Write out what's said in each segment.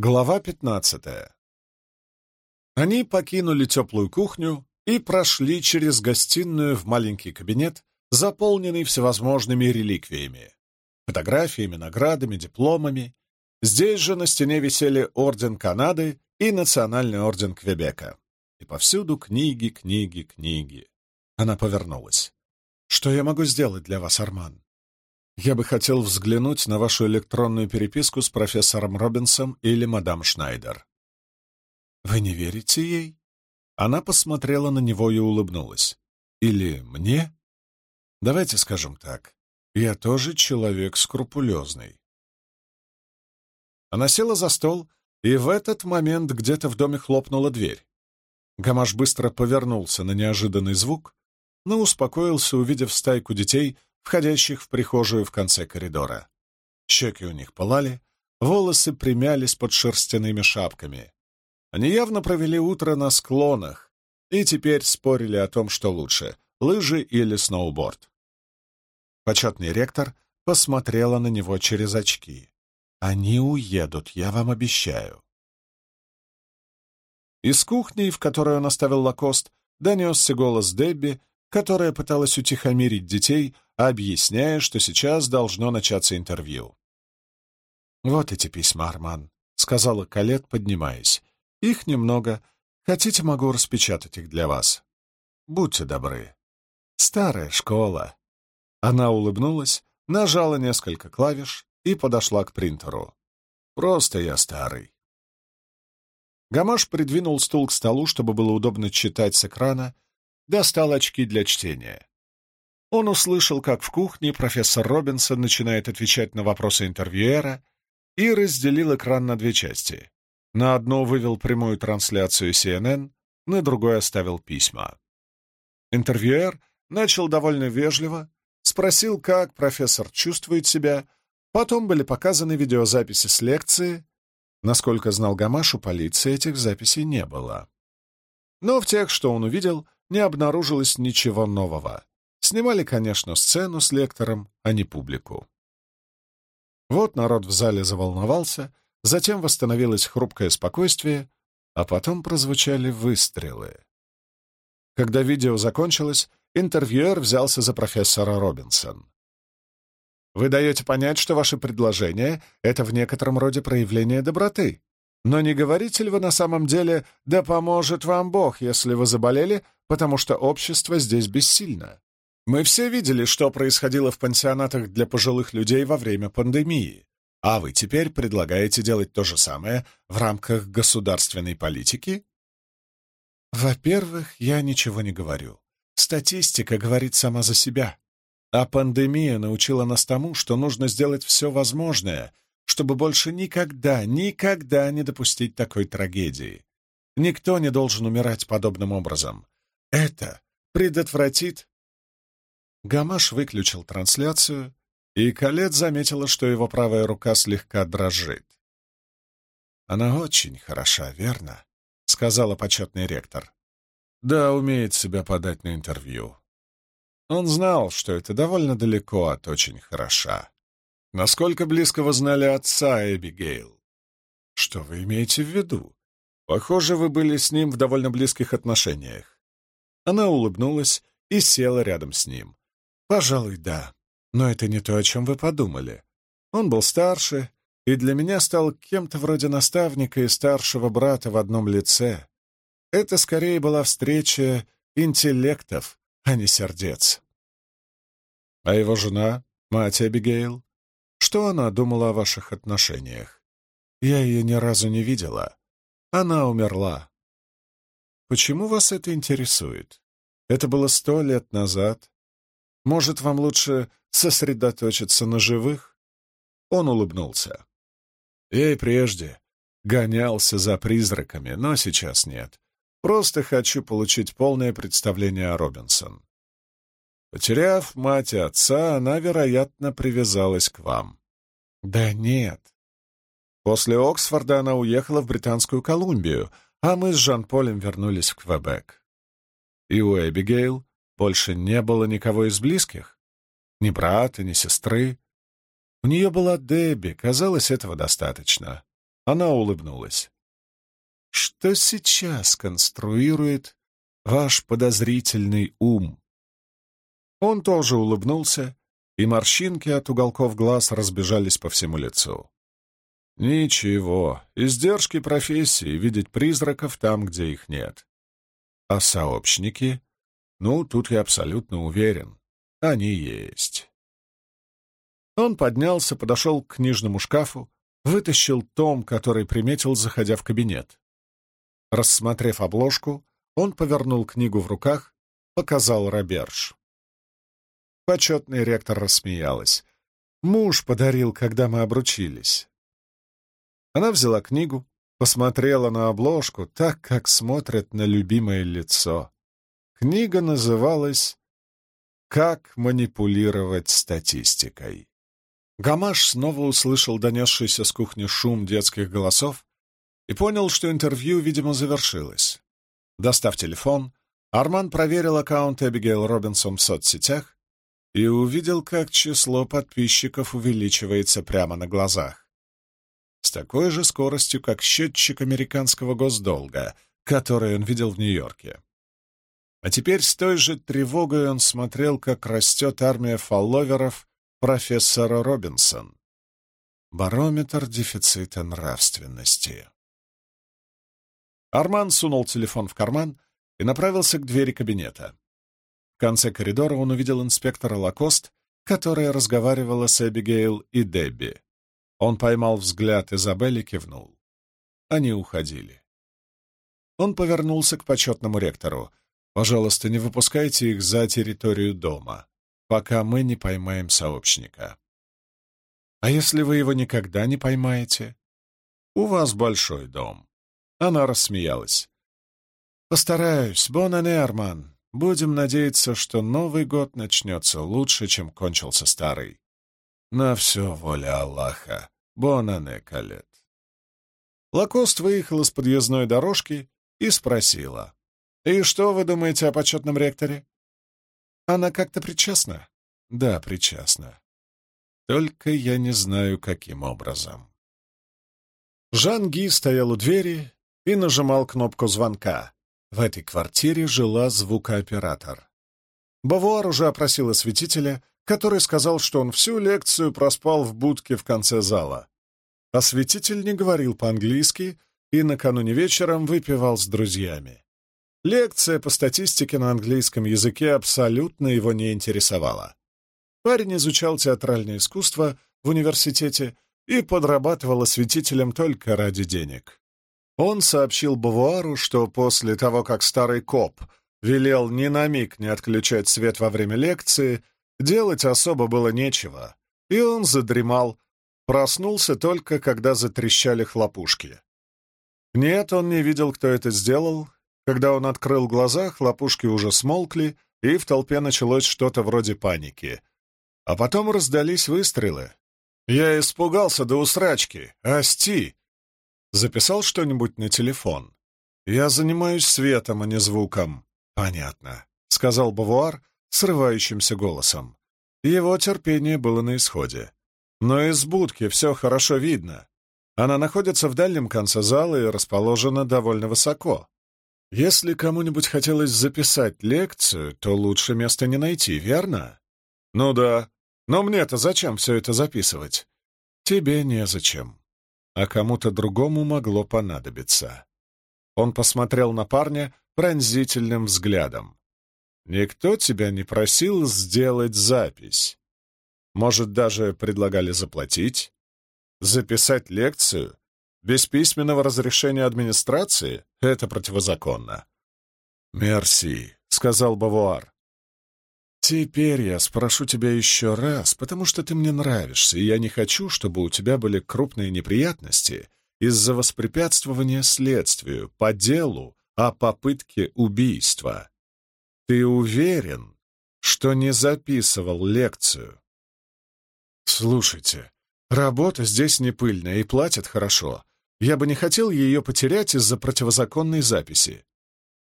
Глава пятнадцатая. Они покинули теплую кухню и прошли через гостиную в маленький кабинет, заполненный всевозможными реликвиями, фотографиями, наградами, дипломами. Здесь же на стене висели Орден Канады и Национальный Орден Квебека. И повсюду книги, книги, книги. Она повернулась. «Что я могу сделать для вас, Арман?» Я бы хотел взглянуть на вашу электронную переписку с профессором Робинсом или мадам Шнайдер. Вы не верите ей? Она посмотрела на него и улыбнулась. Или мне? Давайте скажем так. Я тоже человек скрупулезный. Она села за стол, и в этот момент где-то в доме хлопнула дверь. Гамаш быстро повернулся на неожиданный звук, но успокоился, увидев стайку детей — входящих в прихожую в конце коридора. Щеки у них пылали, волосы примялись под шерстяными шапками. Они явно провели утро на склонах и теперь спорили о том, что лучше — лыжи или сноуборд. Почетный ректор посмотрела на него через очки. «Они уедут, я вам обещаю». Из кухни, в которой он оставил Лакост, донесся голос Дебби, которая пыталась утихомирить детей, объясняя, что сейчас должно начаться интервью. «Вот эти письма, Арман», — сказала Калет, поднимаясь. «Их немного. Хотите, могу распечатать их для вас. Будьте добры. Старая школа». Она улыбнулась, нажала несколько клавиш и подошла к принтеру. «Просто я старый». Гамаш придвинул стул к столу, чтобы было удобно читать с экрана, достал очки для чтения. Он услышал, как в кухне профессор Робинсон начинает отвечать на вопросы интервьюера и разделил экран на две части. На одну вывел прямую трансляцию CNN, на другой оставил письма. Интервьюер начал довольно вежливо, спросил, как профессор чувствует себя, потом были показаны видеозаписи с лекции. Насколько знал Гамаш, у полиции этих записей не было. Но в тех, что он увидел, не обнаружилось ничего нового. Снимали, конечно, сцену с лектором, а не публику. Вот народ в зале заволновался, затем восстановилось хрупкое спокойствие, а потом прозвучали выстрелы. Когда видео закончилось, интервьюер взялся за профессора Робинсон. «Вы даете понять, что ваше предложение — это в некотором роде проявление доброты. Но не говорите ли вы на самом деле «да поможет вам Бог», если вы заболели, потому что общество здесь бессильно?» Мы все видели, что происходило в пансионатах для пожилых людей во время пандемии. А вы теперь предлагаете делать то же самое в рамках государственной политики? Во-первых, я ничего не говорю. Статистика говорит сама за себя. А пандемия научила нас тому, что нужно сделать все возможное, чтобы больше никогда, никогда не допустить такой трагедии. Никто не должен умирать подобным образом. Это предотвратит Гамаш выключил трансляцию, и Калет заметила, что его правая рука слегка дрожит. «Она очень хороша, верно?» — сказала почетный ректор. «Да, умеет себя подать на интервью». Он знал, что это довольно далеко от очень хороша. Насколько близко вы знали отца Эбигейл? Что вы имеете в виду? Похоже, вы были с ним в довольно близких отношениях. Она улыбнулась и села рядом с ним. «Пожалуй, да. Но это не то, о чем вы подумали. Он был старше, и для меня стал кем-то вроде наставника и старшего брата в одном лице. Это скорее была встреча интеллектов, а не сердец. А его жена, мать Эбигейл, что она думала о ваших отношениях? Я ее ни разу не видела. Она умерла. Почему вас это интересует? Это было сто лет назад, может, вам лучше сосредоточиться на живых?» Он улыбнулся. «Я и прежде гонялся за призраками, но сейчас нет. Просто хочу получить полное представление о Робинсон. Потеряв мать и отца, она, вероятно, привязалась к вам». «Да нет». После Оксфорда она уехала в Британскую Колумбию, а мы с Жан-Полем вернулись в Квебек. И у Эбигейл больше не было никого из близких? Ни брата, ни сестры? У нее была Дебби, казалось, этого достаточно. Она улыбнулась. «Что сейчас конструирует ваш подозрительный ум?» Он тоже улыбнулся, и морщинки от уголков глаз разбежались по всему лицу. «Ничего, издержки профессии — видеть призраков там, где их нет. А сообщники? Ну, тут я абсолютно уверен. Они есть». Он поднялся, подошел к книжному шкафу, вытащил том, который приметил, заходя в кабинет. Рассмотрев обложку, он повернул книгу в руках, показал Роберж. Почетный ректор рассмеялась. «Муж подарил, когда мы обручились». Она взяла книгу, посмотрела на обложку так, как смотрят на любимое лицо. Книга называлась «Как манипулировать статистикой». Гамаш снова услышал донесшийся с кухни шум детских голосов и понял, что интервью, видимо, завершилось. Достав телефон, Арман проверил аккаунт Эбигейл Робинсон в соцсетях и увидел, как число подписчиков увеличивается прямо на глазах. С такой же скоростью, как счетчик американского госдолга, который он видел в Нью-Йорке. А теперь с той же тревогой он смотрел, как растет армия фолловеров профессора Робинсон. Барометр дефицита нравственности. Арман сунул телефон в карман и направился к двери кабинета. В конце коридора он увидел инспектора Лакост, которая разговаривала с Эбигейл и Дебби. Он поймал взгляд Изабелли и кивнул. Они уходили. Он повернулся к почетному ректору. «Пожалуйста, не выпускайте их за территорию дома пока мы не поймаем сообщника. А если вы его никогда не поймаете? У вас большой дом. Она рассмеялась. Постараюсь, Бонане, Арман. Будем надеяться, что Новый год начнется лучше, чем кончился старый. На все воля Аллаха. Бонане, Калет. Лакост выехал с подъездной дорожки и спросила. «И что вы думаете о почетном ректоре?» Она как-то причастна? Да, причастна. Только я не знаю, каким образом. Жан Ги стоял у двери и нажимал кнопку звонка. В этой квартире жила звукооператор. Бавуар уже опросил осветителя, который сказал, что он всю лекцию проспал в будке в конце зала. Осветитель не говорил по-английски и накануне вечером выпивал с друзьями. Лекция по статистике на английском языке абсолютно его не интересовала. Парень изучал театральное искусство в университете и подрабатывал осветителем только ради денег. Он сообщил Бавуару, что после того, как старый коп велел ни на миг не отключать свет во время лекции, делать особо было нечего, и он задремал, проснулся только, когда затрещали хлопушки. Нет, он не видел, кто это сделал, когда он открыл глаза, хлопушки уже смолкли, и в толпе началось что-то вроде паники. А потом раздались выстрелы. Я испугался до усрачки. Асти! Записал что-нибудь на телефон. Я занимаюсь светом, а не звуком. Понятно, — сказал Бавуар срывающимся голосом. Его терпение было на исходе. Но из будки все хорошо видно. Она находится в дальнем конце зала и расположена довольно высоко. Если кому-нибудь хотелось записать лекцию, то лучше места не найти, верно? Ну да. Но мне-то зачем все это записывать? Тебе незачем. А кому-то другому могло понадобиться. Он посмотрел на парня пронзительным взглядом. Никто тебя не просил сделать запись. Может, даже предлагали заплатить? Записать лекцию без письменного разрешения администрации это противозаконно. «Мерси», — сказал Бавуар. «Теперь я спрошу тебя еще раз, потому что ты мне нравишься, и я не хочу, чтобы у тебя были крупные неприятности из-за воспрепятствования следствию по делу о попытке убийства. Ты уверен, что не записывал лекцию?» «Слушайте, работа здесь не пыльная и платят хорошо, я бы не хотел ее потерять из-за противозаконной записи.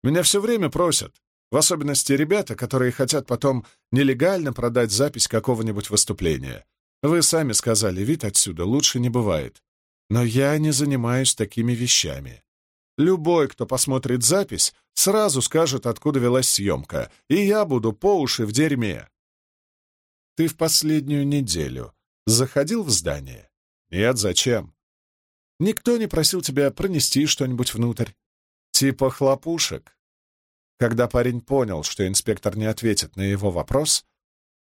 Меня все время просят, в особенности ребята, которые хотят потом нелегально продать запись какого-нибудь выступления. Вы сами сказали, вид отсюда лучше не бывает. Но я не занимаюсь такими вещами. Любой, кто посмотрит запись, сразу скажет, откуда велась съемка, и я буду по уши в дерьме. Ты в последнюю неделю заходил в здание? Нет, зачем? Никто не просил тебя пронести что-нибудь внутрь? Типа хлопушек? Когда парень понял, что инспектор не ответит на его вопрос,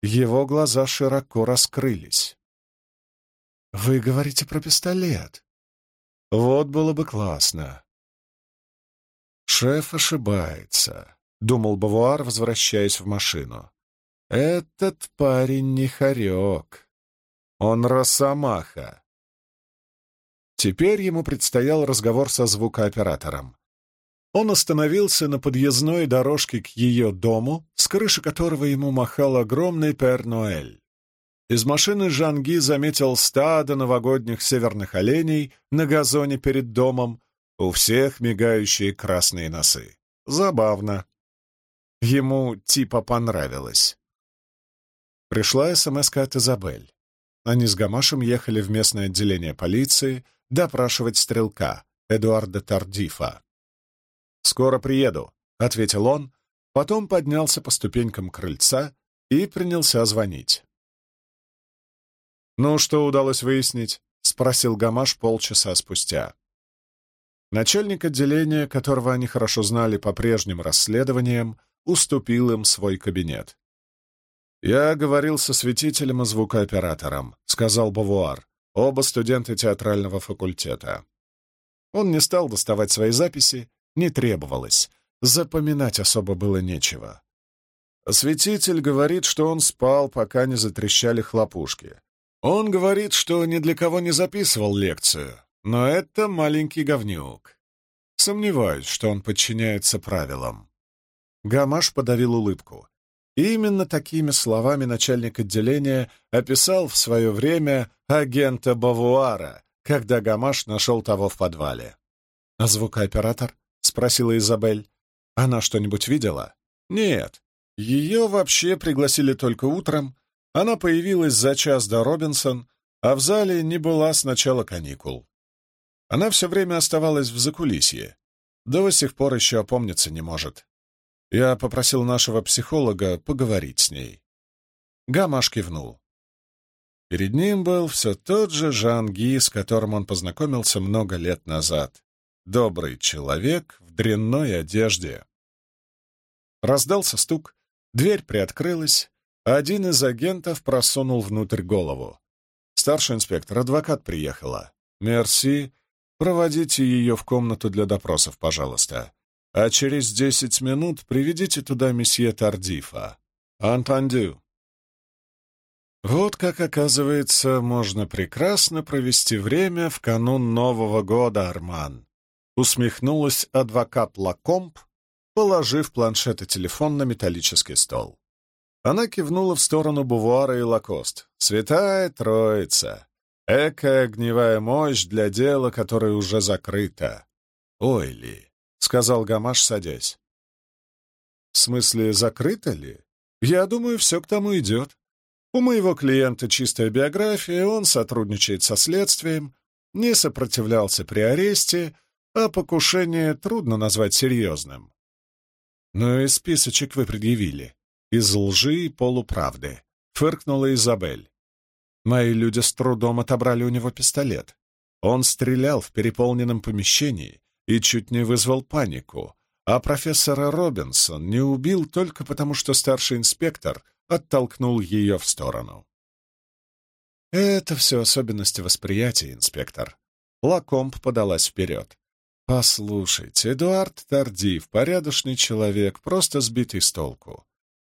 его глаза широко раскрылись. «Вы говорите про пистолет?» «Вот было бы классно». «Шеф ошибается», — думал Бавуар, возвращаясь в машину. «Этот парень не хорек. Он росомаха». Теперь ему предстоял разговор со звукооператором. Он остановился на подъездной дорожке к ее дому, с крыши которого ему махал огромный Пер-Ноэль. Из машины Жанги заметил стадо новогодних северных оленей на газоне перед домом, у всех мигающие красные носы. Забавно. Ему типа понравилось. Пришла смс от Изабель. Они с Гамашем ехали в местное отделение полиции допрашивать стрелка, Эдуарда Тардифа. «Скоро приеду», — ответил он, потом поднялся по ступенькам крыльца и принялся звонить. «Ну, что удалось выяснить?» — спросил Гамаш полчаса спустя. Начальник отделения, которого они хорошо знали по прежним расследованиям, уступил им свой кабинет. «Я говорил со светителем и звукооператором», — сказал Бавуар, оба студенты театрального факультета. Он не стал доставать свои записи не требовалось, запоминать особо было нечего. Осветитель говорит, что он спал, пока не затрещали хлопушки. Он говорит, что ни для кого не записывал лекцию, но это маленький говнюк. Сомневаюсь, что он подчиняется правилам. Гамаш подавил улыбку. Именно такими словами начальник отделения описал в свое время агента Бавуара, когда Гамаш нашел того в подвале. А звукооператор? — спросила Изабель. «Она что-нибудь видела?» «Нет. Ее вообще пригласили только утром. Она появилась за час до Робинсон, а в зале не была с начала каникул. Она все время оставалась в закулисье. До сих пор еще опомниться не может. Я попросил нашего психолога поговорить с ней. Гамаш кивнул. Перед ним был все тот же Жан Ги, с которым он познакомился много лет назад. Добрый человек в дрянной одежде. Раздался стук, дверь приоткрылась, а один из агентов просунул внутрь голову. Старший инспектор, адвокат приехала. Мерси, проводите ее в комнату для допросов, пожалуйста. А через десять минут приведите туда месье Тардифа. Антандю. Вот как, оказывается, можно прекрасно провести время в канун Нового года, Арман усмехнулась адвокат Лакомб, положив планшет и телефон на металлический стол. Она кивнула в сторону Бувуара и Лакост. «Святая Троица! Экая огневая мощь для дела, которое уже закрыто!» «Ой ли!» — сказал Гамаш, садясь. «В смысле, закрыто ли? Я думаю, все к тому идет. У моего клиента чистая биография, он сотрудничает со следствием, не сопротивлялся при аресте, а покушение трудно назвать серьезным. Но и списочек вы предъявили. Из лжи и полуправды. Фыркнула Изабель. Мои люди с трудом отобрали у него пистолет. Он стрелял в переполненном помещении и чуть не вызвал панику, а профессора Робинсон не убил только потому, что старший инспектор оттолкнул ее в сторону. Это все особенности восприятия, инспектор. Лакомб подалась вперед. Послушайте, Эдуард Тардив, порядочный человек, просто сбитый с толку.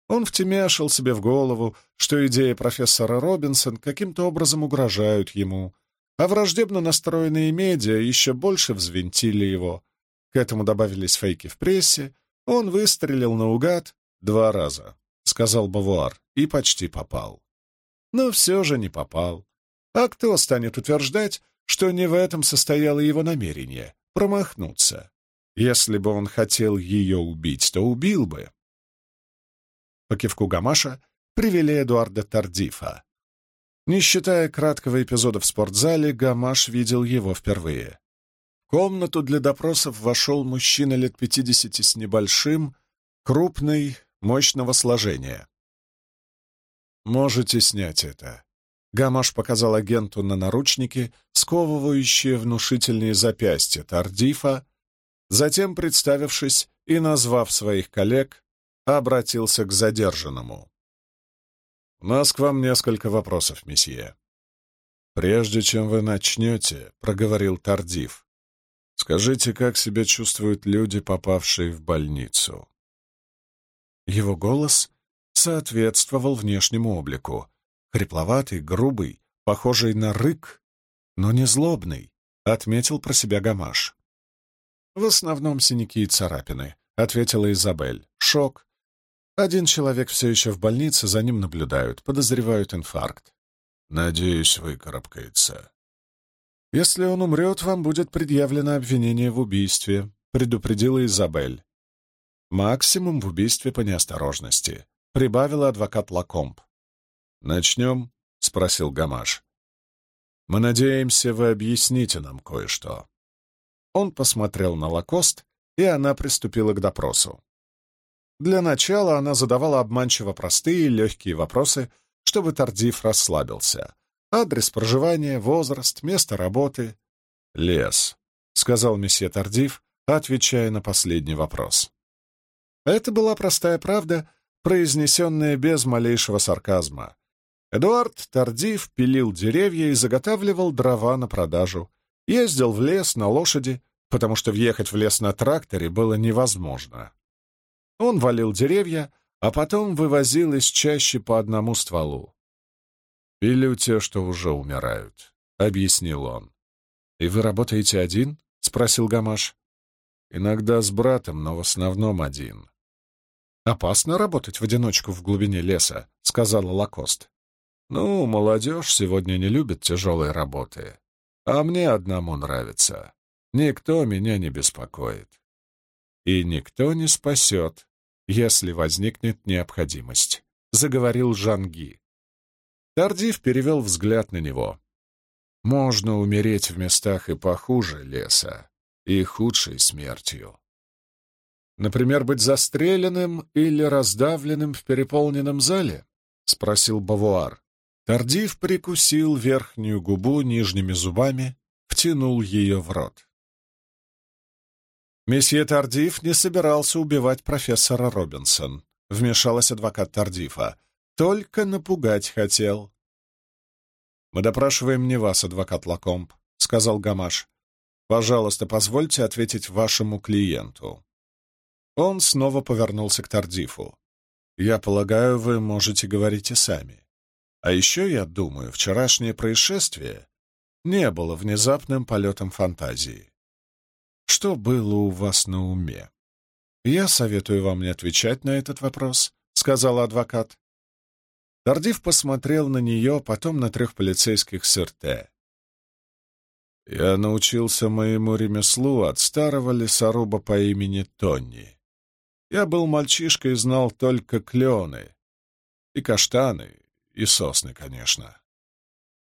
Он втемяшил себе в голову, что идеи профессора Робинсон каким-то образом угрожают ему, а враждебно настроенные медиа еще больше взвинтили его. К этому добавились фейки в прессе. Он выстрелил наугад два раза, — сказал Бавуар, и почти попал. Но все же не попал. А кто станет утверждать, что не в этом состояло его намерение? промахнуться. Если бы он хотел ее убить, то убил бы. По кивку Гамаша привели Эдуарда Тардифа. Не считая краткого эпизода в спортзале, Гамаш видел его впервые. В комнату для допросов вошел мужчина лет пятидесяти с небольшим, крупный, мощного сложения. «Можете снять это». Гамаш показал агенту на наручники, сковывающие внушительные запястья Тардифа, затем, представившись и назвав своих коллег, обратился к задержанному. «У нас к вам несколько вопросов, месье». «Прежде чем вы начнете», — проговорил Тардив, — «скажите, как себя чувствуют люди, попавшие в больницу?» Его голос соответствовал внешнему облику. Хрипловатый, грубый, похожий на рык, но не злобный, — отметил про себя Гамаш. «В основном синяки и царапины», — ответила Изабель. «Шок, один человек все еще в больнице, за ним наблюдают, подозревают инфаркт. Надеюсь, выкарабкается. Если он умрет, вам будет предъявлено обвинение в убийстве, предупредила Изабель. Максимум в убийстве по неосторожности, прибавила адвокат Лакомб. Начнем? спросил Гамаш. Мы надеемся, вы объясните нам кое-что. Он посмотрел на Лакост, и она приступила к допросу. Для начала она задавала обманчиво простые, легкие вопросы, чтобы Тардив расслабился. Адрес проживания, возраст, место работы. «Лес», — сказал месье Тардив, отвечая на последний вопрос. Это была простая правда, произнесенная без малейшего сарказма. Эдуард Тардив пилил деревья и заготавливал дрова на продажу, ездил в лес на лошади, потому что въехать в лес на тракторе было невозможно. Он валил деревья, а потом вывозил из чащи по одному стволу. «Или у те, что уже умирают», — объяснил он. «И вы работаете один?» — спросил Гамаш. «Иногда с братом, но в основном один». «Опасно работать в одиночку в глубине леса», — сказала Лакост. «Ну, молодежь сегодня не любит тяжелой работы, а мне одному нравится. Никто меня не беспокоит и никто не спасет, если возникнет необходимость», — заговорил Жанги. Тардив перевел взгляд на него. «Можно умереть в местах и похуже леса, и худшей смертью. Например, быть застреленным или раздавленным в переполненном зале?» — спросил Бавуар. Тардив прикусил верхнюю губу нижними зубами, втянул ее в рот. «Месье Тардиф не собирался убивать профессора Робинсон», — вмешалась адвокат Тардифа. «Только напугать хотел». «Мы допрашиваем не вас, адвокат Лакомб», — сказал Гамаш. «Пожалуйста, позвольте ответить вашему клиенту». Он снова повернулся к Тардифу. «Я полагаю, вы можете говорить и сами. А еще, я думаю, вчерашнее происшествие не было внезапным полетом фантазии. Что было у вас на уме? Я советую вам не отвечать на этот вопрос, сказал адвокат. Тардив посмотрел на нее, потом на трех полицейских с. Я научился моему ремеслу от старого лесоруба по имени Тони. Я был мальчишкой и знал только клены, и каштаны, и сосны, конечно.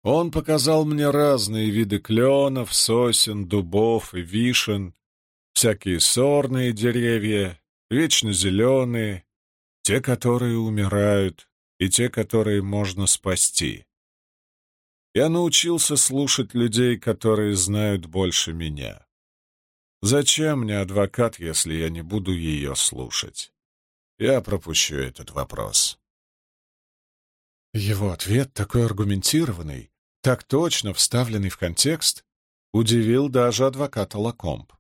Он показал мне разные виды кленов, сосен, дубов и вишен, всякие сорные деревья, вечно зеленые, те, которые умирают, и те, которые можно спасти. Я научился слушать людей, которые знают больше меня. Зачем мне адвокат, если я не буду ее слушать? Я пропущу этот вопрос. Его ответ такой аргументированный, так точно вставленный в контекст, удивил даже адвоката Лакомб.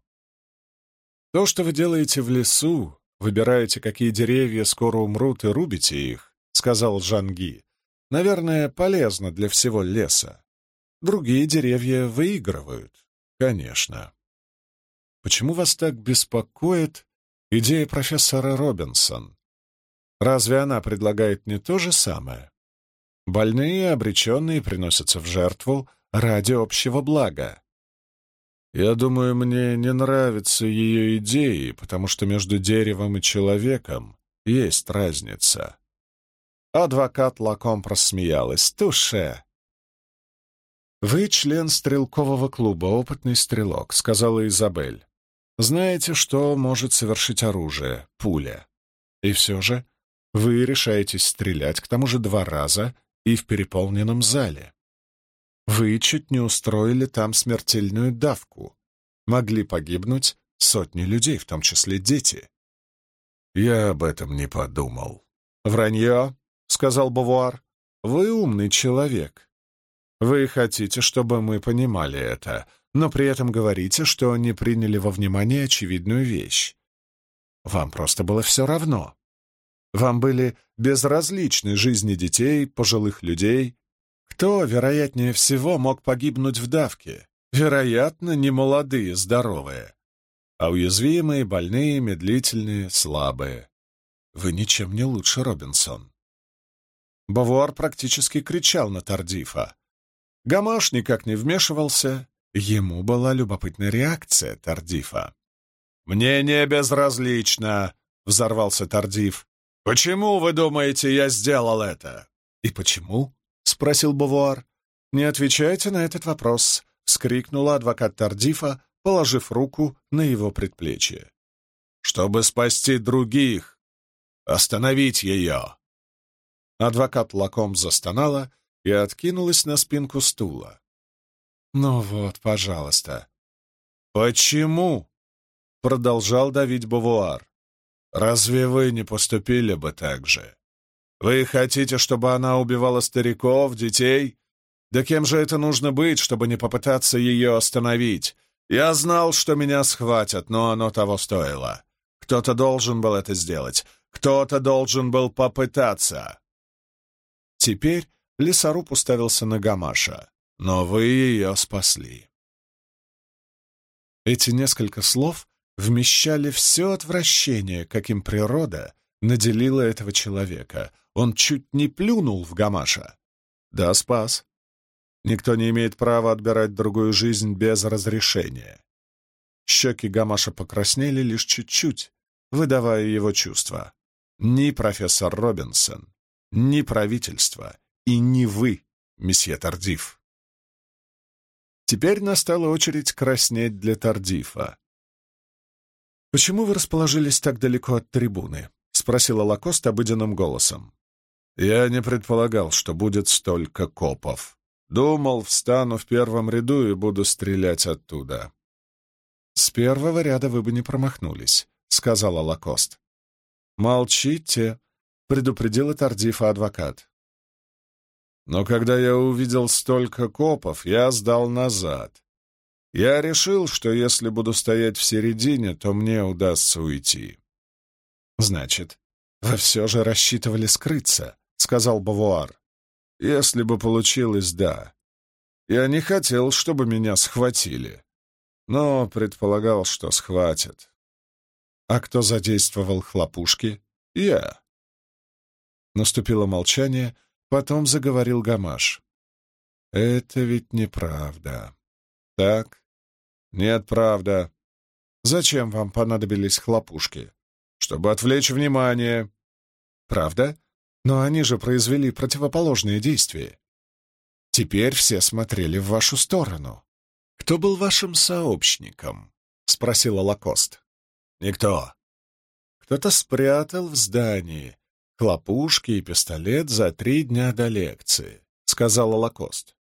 То, что вы делаете в лесу, выбираете, какие деревья скоро умрут и рубите их, — сказал Жанги, — наверное, полезно для всего леса. Другие деревья выигрывают, конечно. Почему вас так беспокоит идея профессора Робинсон? Разве она предлагает не то же самое? Больные и обреченные приносятся в жертву ради общего блага. Я думаю, мне не нравятся ее идеи, потому что между деревом и человеком есть разница. Адвокат Лаком просмеялась. «Туше! «Вы член стрелкового клуба, опытный стрелок», — сказала Изабель. «Знаете, что может совершить оружие, пуля. И все же вы решаетесь стрелять, к тому же два раза и в переполненном зале. Вы чуть не устроили там смертельную давку. Могли погибнуть сотни людей, в том числе дети». «Я об этом не подумал». «Вранье», — сказал Бавуар. «Вы умный человек. Вы хотите, чтобы мы понимали это, но при этом говорите, что не приняли во внимание очевидную вещь. Вам просто было все равно. Вам были безразличны жизни детей, пожилых людей. Кто, вероятнее всего, мог погибнуть в давке? Вероятно, не молодые, здоровые, а уязвимые, больные, медлительные, слабые. Вы ничем не лучше, Робинсон. Бавуар практически кричал на Тардифа. Гамаш никак не вмешивался. Ему была любопытная реакция Тардифа. «Мне не безразлично», — взорвался Тардиф. «Почему, вы думаете, я сделал это?» «И почему?» — спросил Бавуар. «Не отвечайте на этот вопрос», — вскрикнула адвокат Тардифа, положив руку на его предплечье. «Чтобы спасти других! Остановить ее!» Адвокат лаком застонала и откинулась на спинку стула. «Ну вот, пожалуйста». «Почему?» — продолжал давить Бавуар. «Разве вы не поступили бы так же? Вы хотите, чтобы она убивала стариков, детей? Да кем же это нужно быть, чтобы не попытаться ее остановить? Я знал, что меня схватят, но оно того стоило. Кто-то должен был это сделать. Кто-то должен был попытаться». Теперь Лесоруб уставился на Гамаша. «Но вы ее спасли». Эти несколько слов вмещали все отвращение, каким природа наделила этого человека. Он чуть не плюнул в Гамаша. Да, спас. Никто не имеет права отбирать другую жизнь без разрешения. Щеки Гамаша покраснели лишь чуть-чуть, выдавая его чувства. Ни профессор Робинсон, ни правительство и не вы, месье Тардиф. Теперь настала очередь краснеть для Тардифа. «Почему вы расположились так далеко от трибуны?» — спросила Лакост обыденным голосом. «Я не предполагал, что будет столько копов. Думал, встану в первом ряду и буду стрелять оттуда». «С первого ряда вы бы не промахнулись», — сказала Лакост. «Молчите», — предупредила Тардифа адвокат. Но когда я увидел столько копов, я сдал назад. Я решил, что если буду стоять в середине, то мне удастся уйти. «Значит, вы все же рассчитывали скрыться», — сказал Бавуар. «Если бы получилось, да. Я не хотел, чтобы меня схватили, но предполагал, что схватят. А кто задействовал хлопушки? Я». Наступило молчание, Потом заговорил Гамаш. «Это ведь неправда. Так? Нет, правда. Зачем вам понадобились хлопушки? Чтобы отвлечь внимание. Правда? Но они же произвели противоположные действия. Теперь все смотрели в вашу сторону. Кто был вашим сообщником?» — спросила Лакост. «Никто. Кто-то спрятал в здании хлопушки и пистолет за три дня до лекции», — сказала Лакост.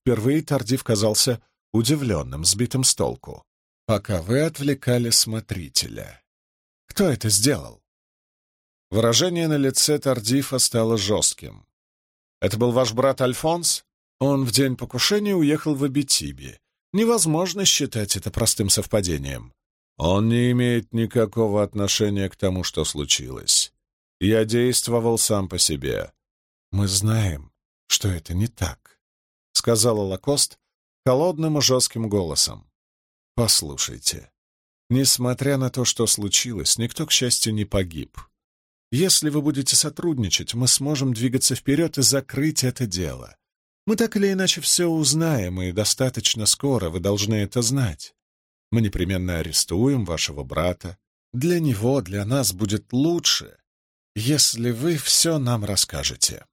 Впервые Тардив казался удивленным, сбитым с толку. «Пока вы отвлекали смотрителя. Кто это сделал?» Выражение на лице Тардифа стало жестким. «Это был ваш брат Альфонс? Он в день покушения уехал в Абитиби. Невозможно считать это простым совпадением. Он не имеет никакого отношения к тому, что случилось. Я действовал сам по себе. Мы знаем, что это не так, — сказала Лакост холодным и жестким голосом. Послушайте, несмотря на то, что случилось, никто, к счастью, не погиб. Если вы будете сотрудничать, мы сможем двигаться вперед и закрыть это дело. Мы так или иначе все узнаем, и достаточно скоро вы должны это знать. Мы непременно арестуем вашего брата. Для него, для нас будет лучше, если вы все нам расскажете.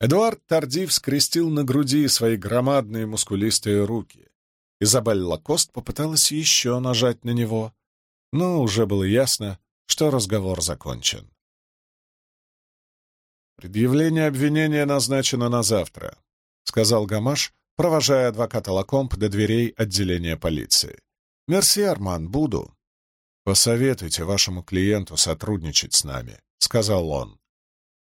Эдуард Тардив скрестил на груди свои громадные мускулистые руки. Изабель Лакост попыталась еще нажать на него, но уже было ясно, что разговор закончен. «Предъявление обвинения назначено на завтра», — сказал Гамаш, провожая адвоката Лакомб до дверей отделения полиции. «Мерси, Арман, буду». «Посоветуйте вашему клиенту сотрудничать с нами», — сказал он.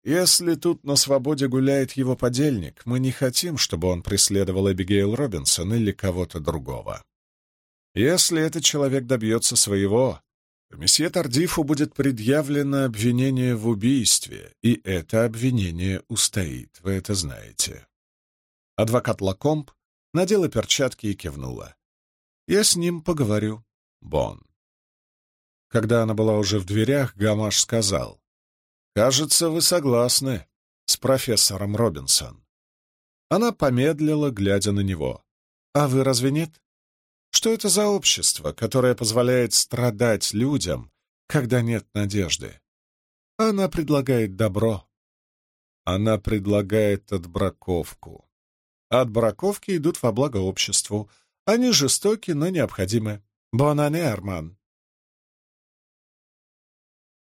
«Если тут на свободе гуляет его подельник, мы не хотим, чтобы он преследовал Эбигейл Робинсон или кого-то другого. Если этот человек добьется своего, то месье Тардифу будет предъявлено обвинение в убийстве, и это обвинение устоит, вы это знаете». Адвокат Лакомб надела перчатки и кивнула. «Я с ним поговорю, Бон». Когда она была уже в дверях, Гамаш сказал, «Кажется, вы согласны с профессором Робинсон». Она помедлила, глядя на него. «А вы разве нет? Что это за общество, которое позволяет страдать людям, когда нет надежды? Она предлагает добро. Она предлагает отбраковку. От браковки идут во благо обществу. Они жестоки, но необходимы. Бонане, Арман.